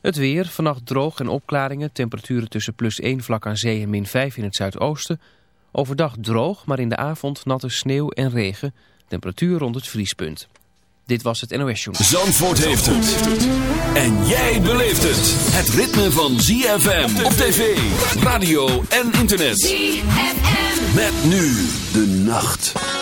Het weer, vannacht droog en opklaringen, temperaturen tussen plus 1 vlak aan zee en min 5 in het zuidoosten. Overdag droog, maar in de avond natte sneeuw en regen, temperatuur rond het vriespunt. Dit was het NOS Journal. Zandvoort heeft het. En jij beleeft het. Het ritme van ZFM op tv, radio en internet. ZFM. Met nu de nacht.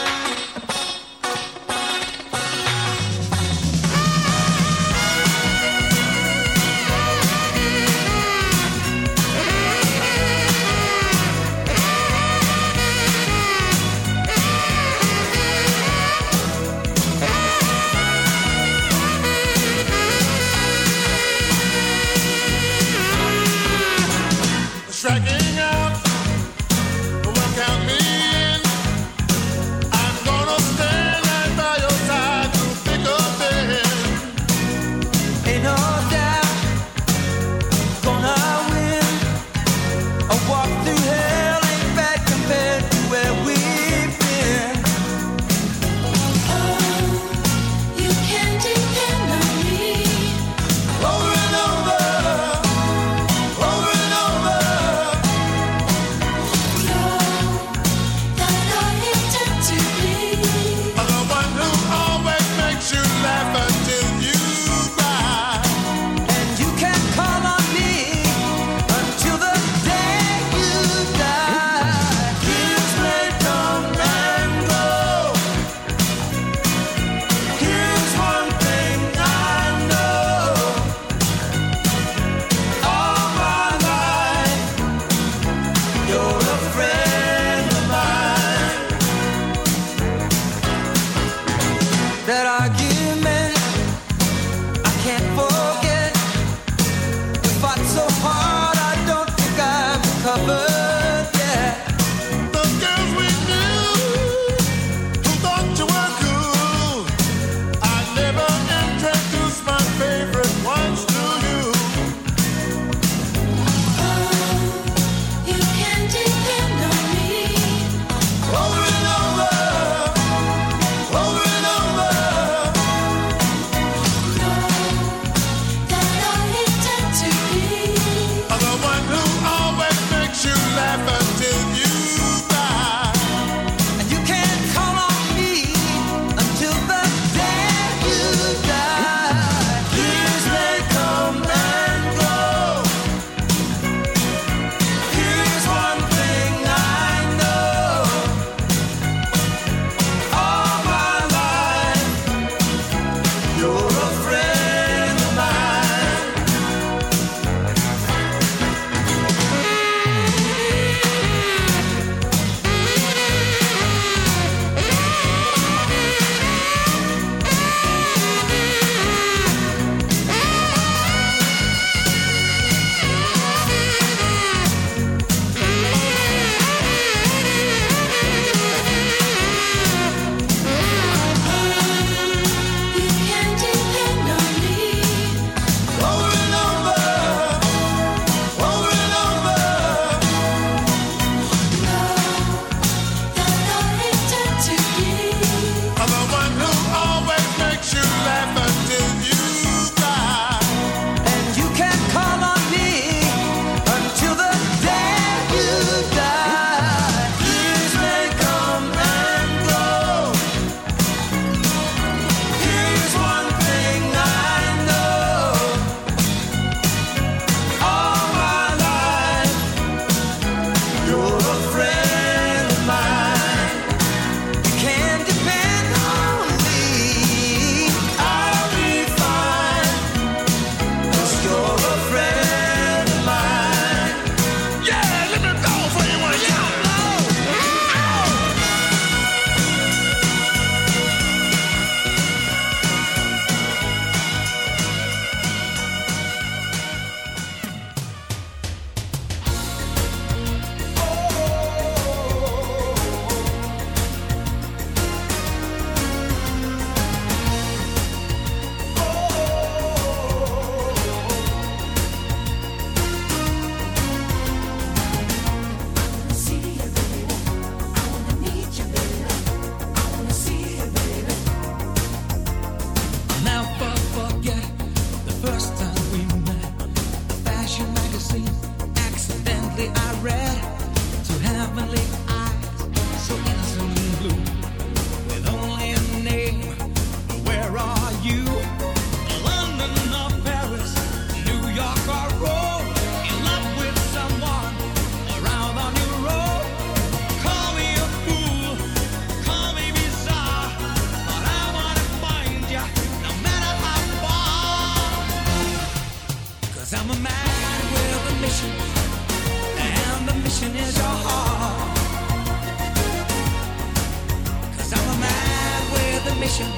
mission,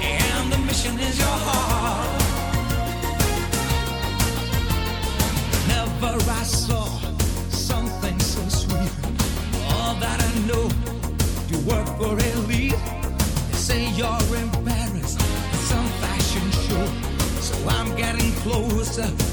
and the mission is your heart. Never I saw something so sweet. All that I know, you work for elite. They say you're in Paris, some fashion show. So I'm getting closer.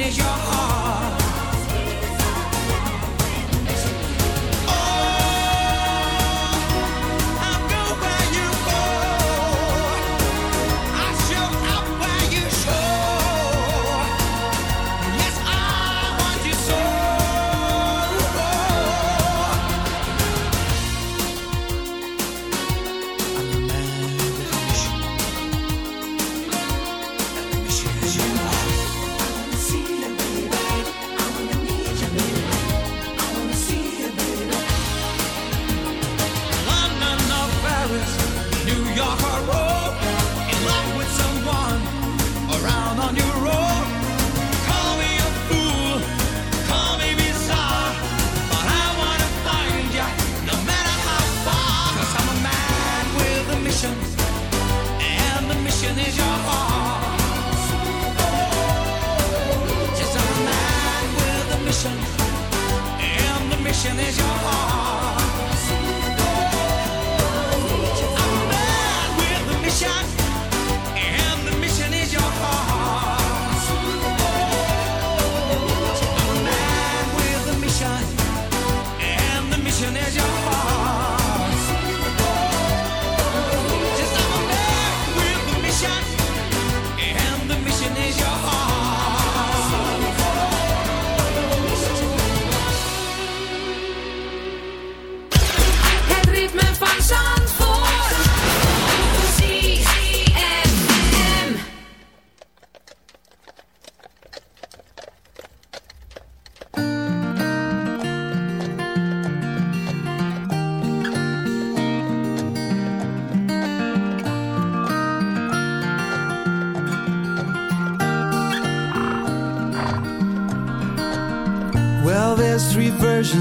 is your heart?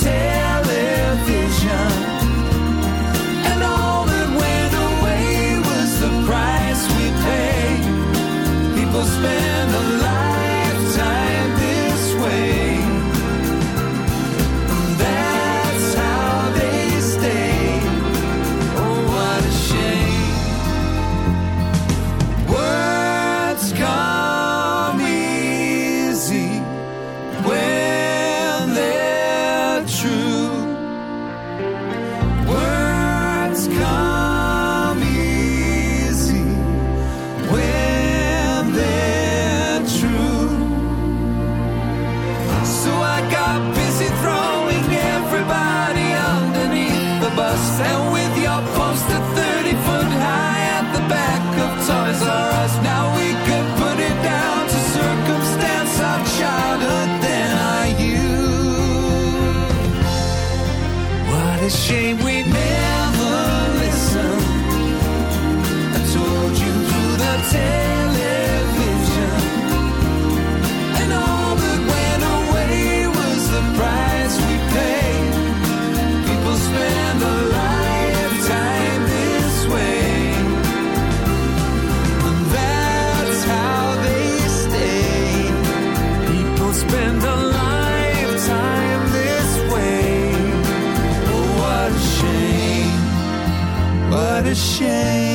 tell a shame we never change.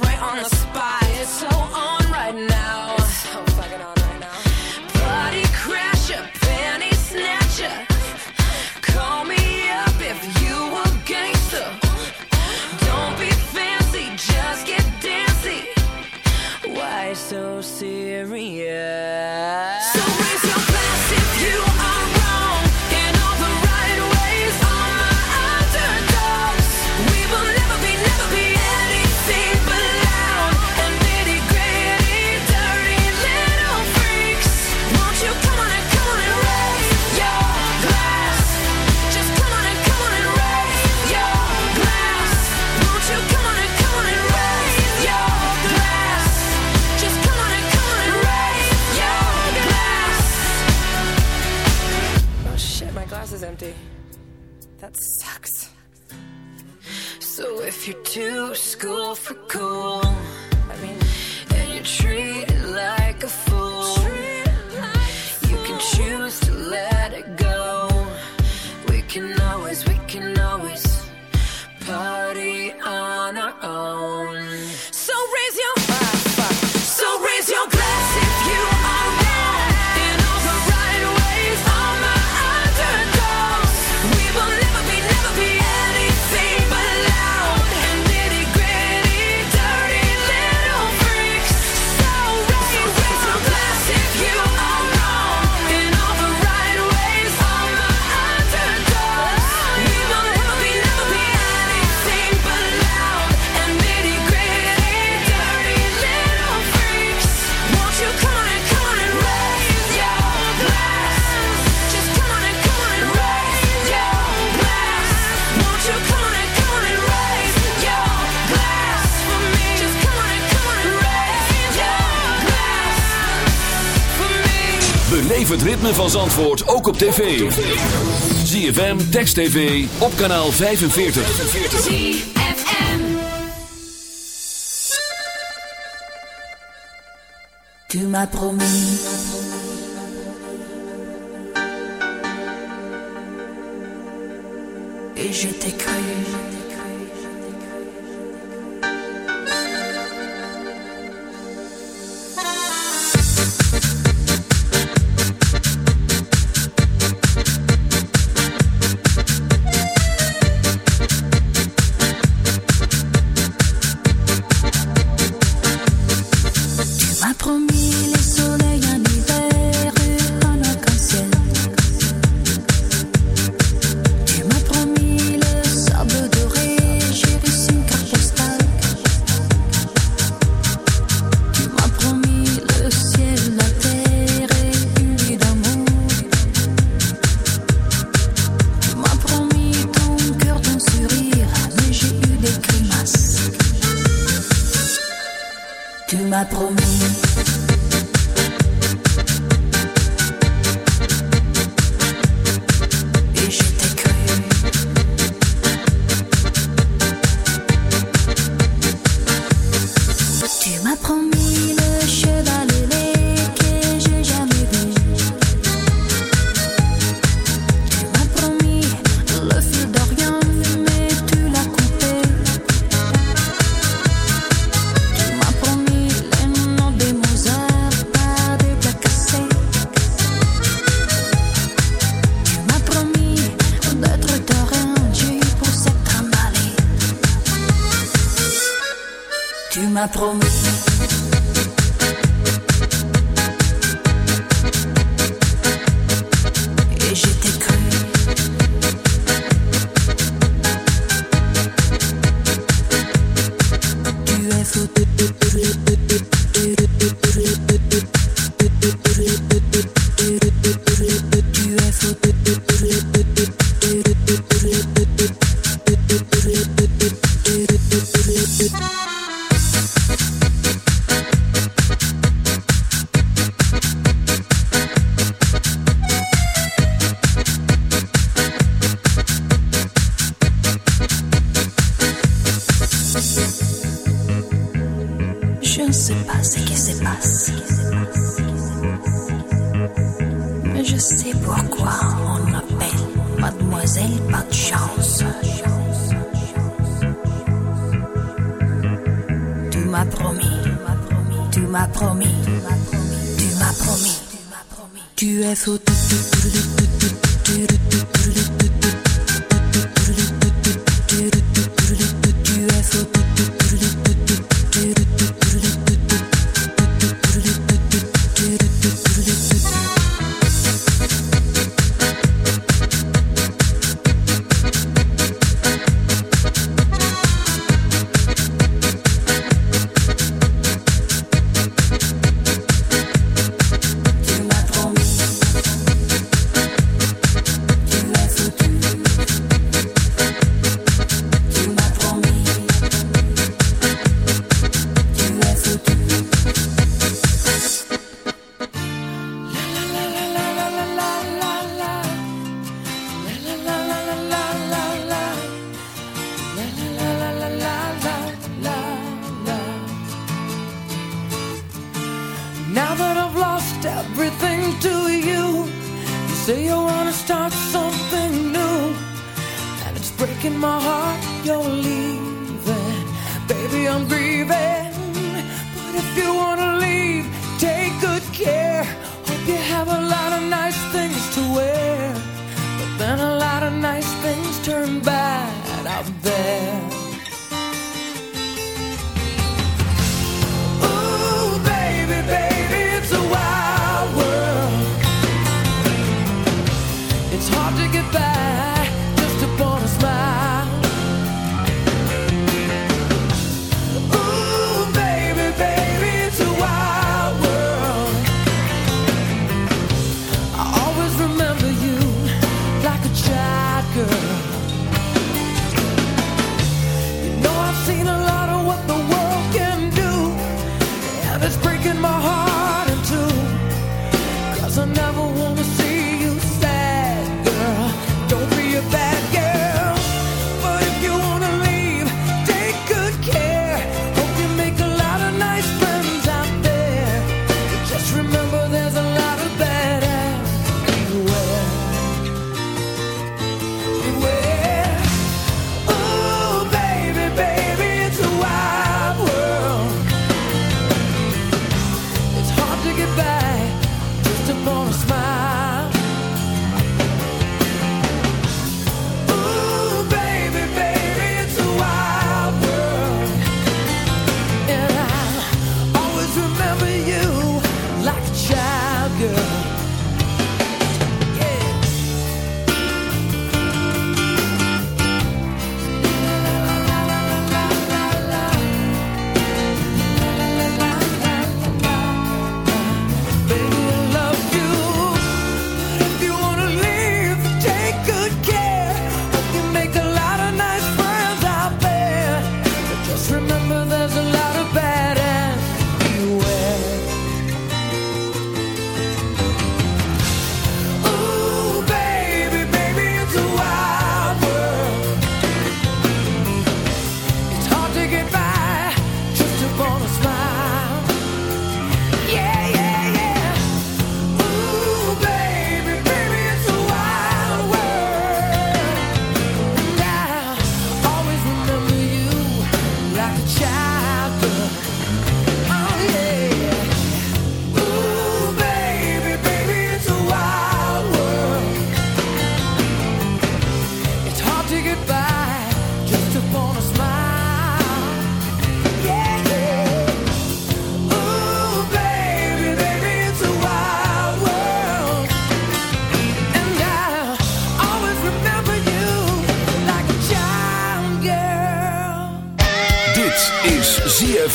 right on the spot. Als antwoord ook op tv. ZFM, Text TV, op kanaal 45. ZFM Tu promis Et je t'ai promis.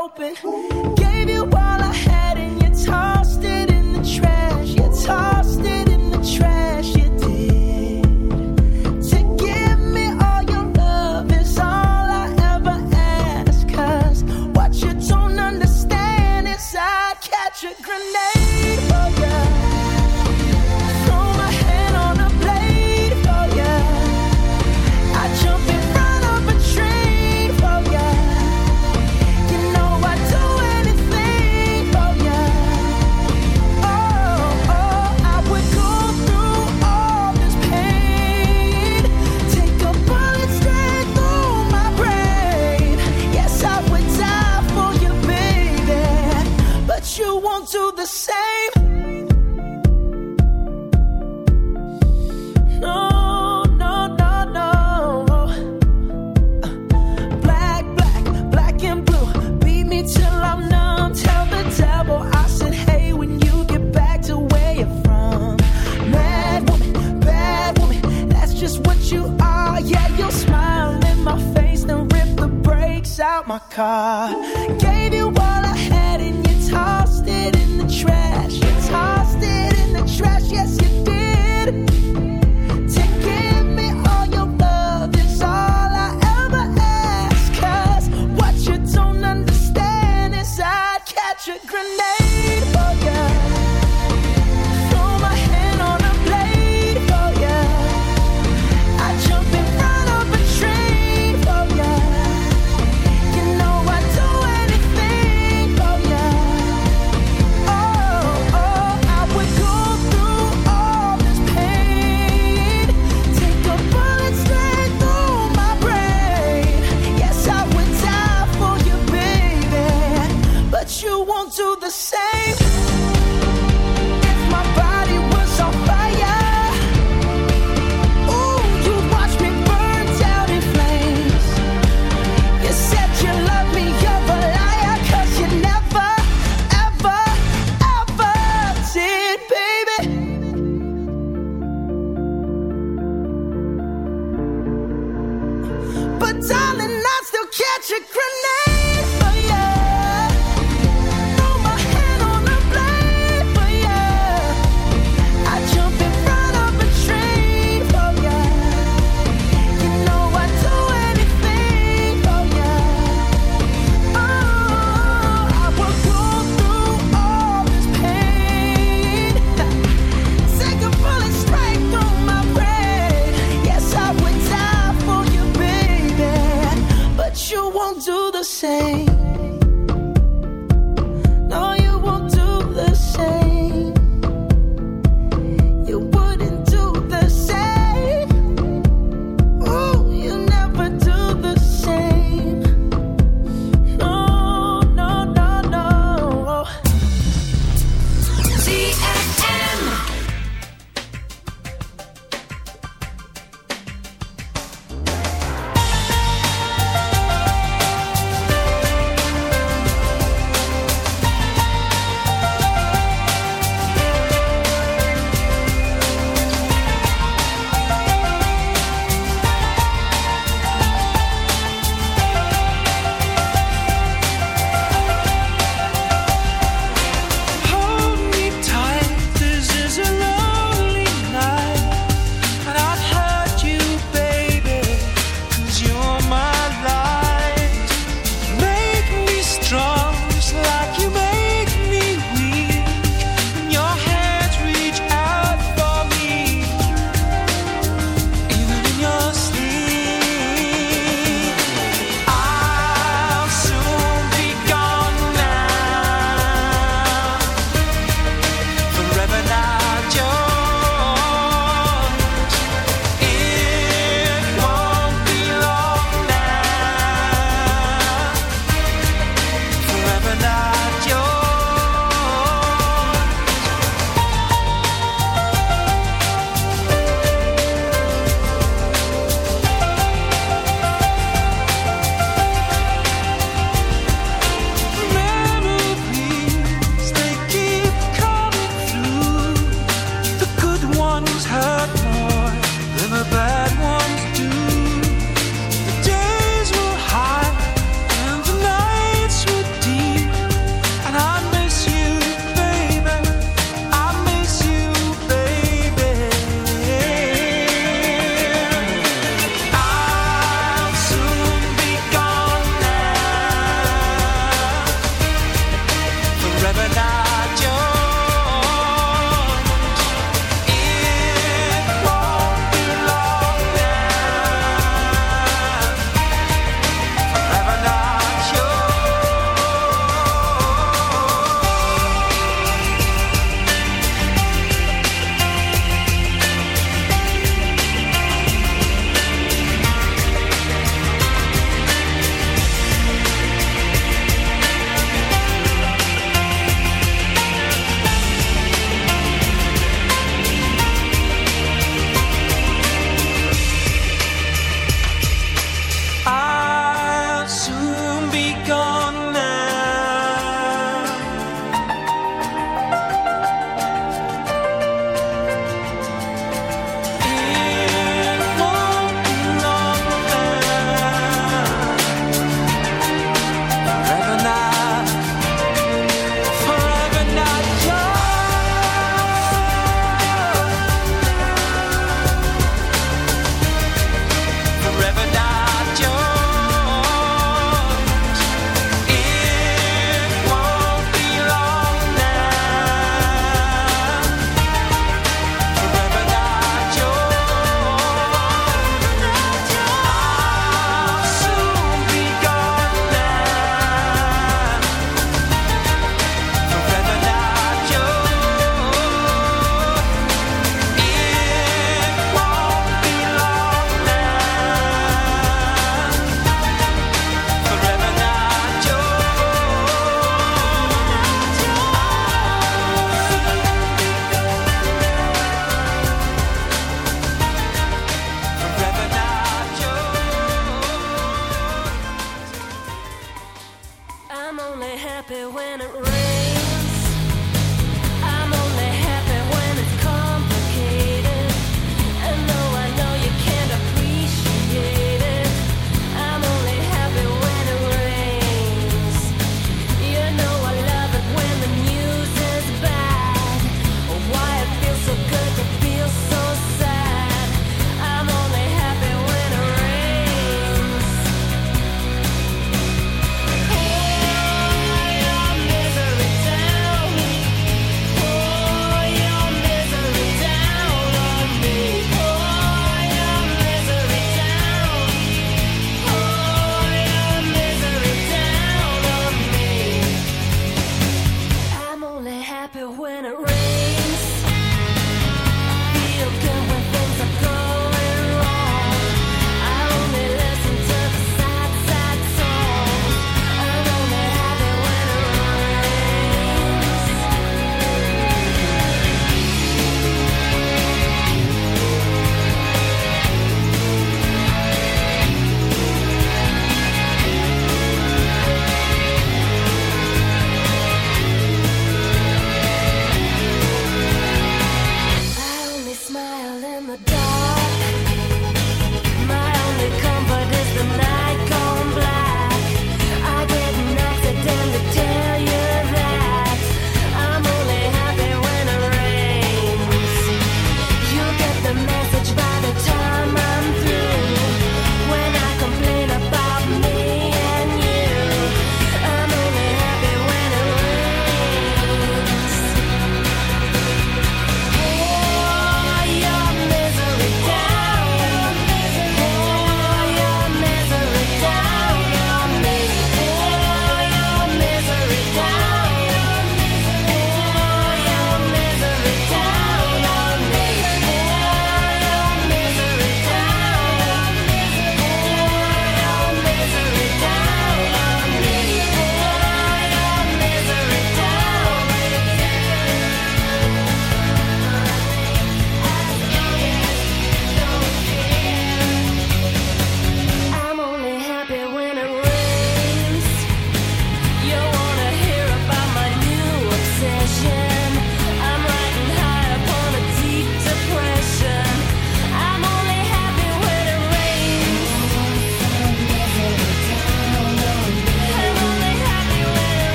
open. Ooh.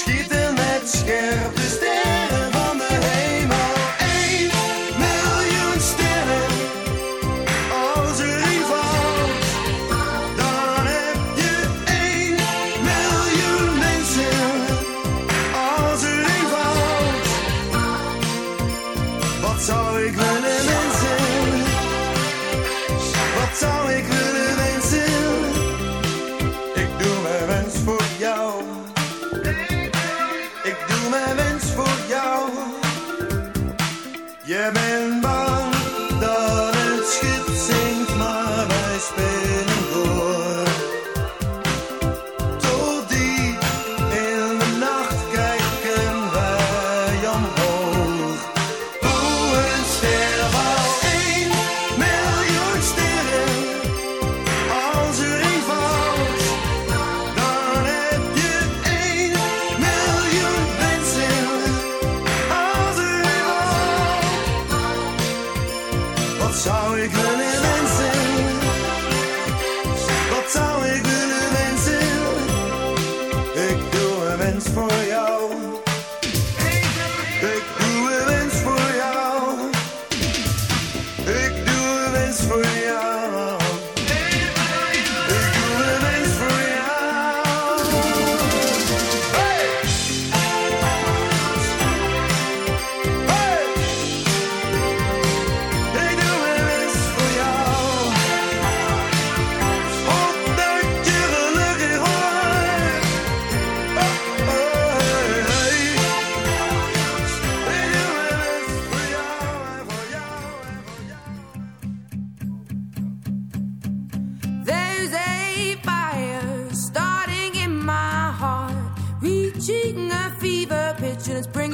schieten met scherp.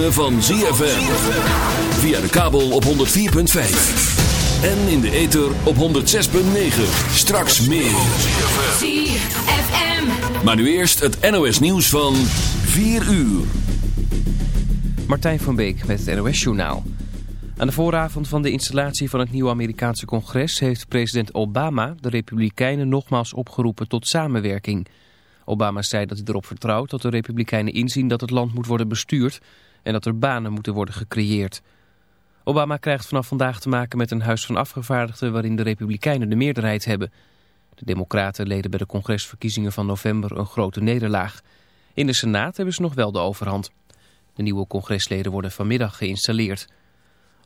ritme van ZFM. Via de kabel op 104.5. En in de ether op 106.9. Straks meer. ZFM. Maar nu eerst het NOS nieuws van 4 uur. Martijn van Beek met het NOS-journaal. Aan de vooravond van de installatie van het nieuwe Amerikaanse congres... heeft president Obama de Republikeinen nogmaals opgeroepen tot samenwerking. Obama zei dat hij erop vertrouwt dat de Republikeinen inzien dat het land moet worden bestuurd... en dat er banen moeten worden gecreëerd. Obama krijgt vanaf vandaag te maken met een huis van afgevaardigden... waarin de Republikeinen de meerderheid hebben. De Democraten leden bij de congresverkiezingen van november een grote nederlaag. In de Senaat hebben ze nog wel de overhand. De nieuwe congresleden worden vanmiddag geïnstalleerd.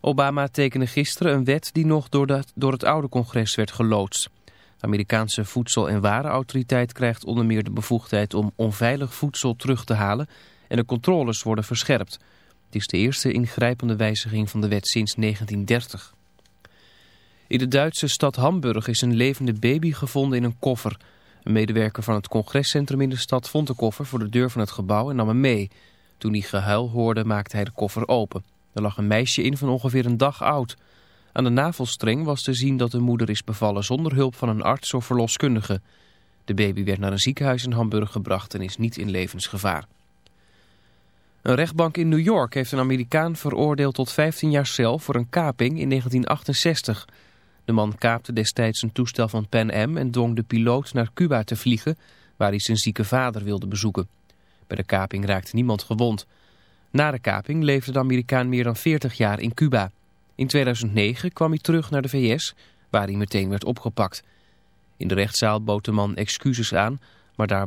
Obama tekende gisteren een wet die nog door, door het oude congres werd geloodst. De Amerikaanse Voedsel- en Warenautoriteit krijgt onder meer de bevoegdheid om onveilig voedsel terug te halen en de controles worden verscherpt. Het is de eerste ingrijpende wijziging van de wet sinds 1930. In de Duitse stad Hamburg is een levende baby gevonden in een koffer. Een medewerker van het congrescentrum in de stad vond de koffer voor de deur van het gebouw en nam hem mee. Toen hij gehuil hoorde maakte hij de koffer open. Er lag een meisje in van ongeveer een dag oud. Aan de navelstreng was te zien dat de moeder is bevallen zonder hulp van een arts of verloskundige. De baby werd naar een ziekenhuis in Hamburg gebracht en is niet in levensgevaar. Een rechtbank in New York heeft een Amerikaan veroordeeld tot 15 jaar cel voor een kaping in 1968. De man kaapte destijds een toestel van Pan Am en dwong de piloot naar Cuba te vliegen, waar hij zijn zieke vader wilde bezoeken. Bij de kaping raakte niemand gewond. Na de kaping leefde de Amerikaan meer dan 40 jaar in Cuba. In 2009 kwam hij terug naar de VS, waar hij meteen werd opgepakt. In de rechtszaal bood de man excuses aan, maar daar